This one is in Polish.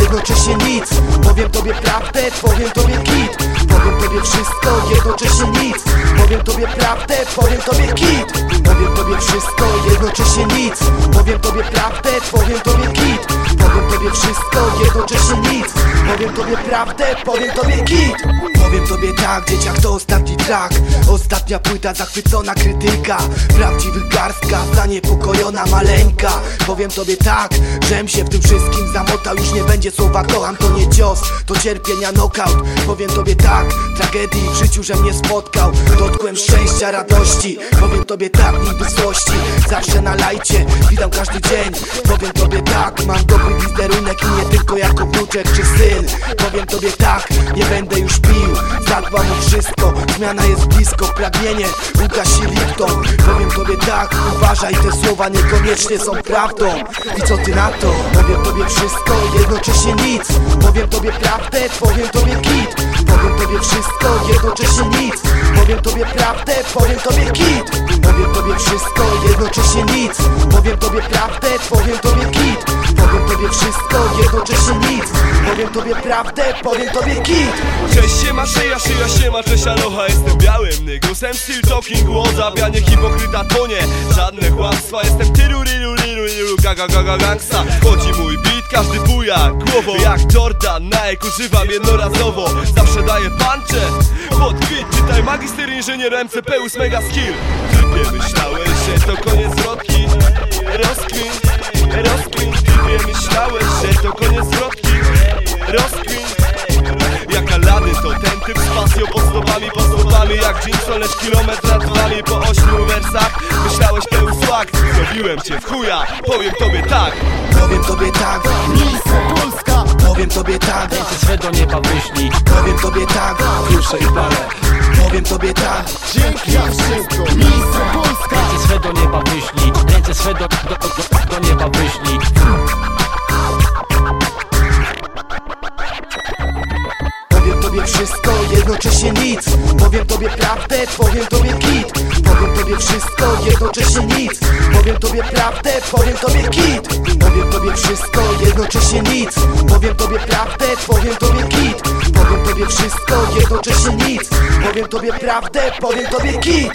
jednocześnie nic. Powiem tobie prawdę, powiem tobie kit. Powiem tobie wszystko, jednocześnie nic. Powiem tobie prawdę, powiem tobie kit. Powiem tobie wszystko, jednocześnie nic. Powiem tobie prawdę, powiem tobie Powiem tobie prawdę, powiem tobie kit Powiem tobie tak, dzieciak to ostatni track Ostatnia płyta, zachwycona krytyka. Prawdziwych garstka, zaniepokojona maleńka. Powiem tobie tak, żem się w tym wszystkim zamotał. Już nie będzie słowa kocham, to nie cios To cierpienia knockout Powiem tobie tak, tragedii w życiu, że mnie spotkał. Dotkłem szczęścia, radości. Powiem tobie tak, nigdy złości Zawsze na lajcie, witam każdy dzień. Powiem tobie tak, mam dobry wizerunek I nie tylko jako wnuczek czy syn? Powiem tobie tak, nie będę już pił. Zadbam o wszystko, zmiana jest blisko Pragnienie ugasi Lipton Powiem tobie tak, uważaj te słowa niekoniecznie są prawdą. I co ty na to? Powiem tobie wszystko, jednocześnie nic. Powiem tobie prawdę, powiem tobie wszystko, jednocześnie nic. Powiem tobie prawdę, powiem tobie kit. Powiem tobie wszystko, jednocześnie nic. Powiem tobie prawdę, powiem tobie kit. Powiem tobie wszystko, jednocześnie nic. Powiem tobie prawdę, powiem tobie kit. Cześć siema, szyja, szyja, siema, cześć aloha Jestem białym nygusem, still talking nie hipokryta, to nie. Żadne kłamstwa, jestem tyru, riru, riru, riru Gaga, gaga, gangsta. Chodzi mój każdy buja głową. Jak Jordan, Nike, używam jednorazowo. Zawsze daję puncze Pod beat, czytaj magister inżynier MCP, mega skill. Typie myślałeś, że to koniec lecz kilometr nad Po ośmiu wersach. Myślałeś pełen swag Zrobiłem cię w chuja, powiem tobie tak. Powiem tobie tak, Miejsce Polska powiem tobie tak. Ręce swe do nieba wyślij Powiem tobie tak, Duszę i palę. Powiem tobie tak. Dzięki za wszystko Miejsce Polska Ręce swe do nieba wyślij Ręce swe do, do, do, do nieba wyślij Powiem tobie wszystko, jednocześnie nic Powiem tobie prawdę, powiem tobie kit Powiem tobie wszystko, jednocześnie nic. Powiem tobie prawdę, powiem tobie kit Powiem tobie wszystko, jednocześnie nic. Powiem tobie prawdę, powiem tobie kit Powiem tobie wszystko, jednocześnie nic. Powiem tobie prawdę, powiem tobie kit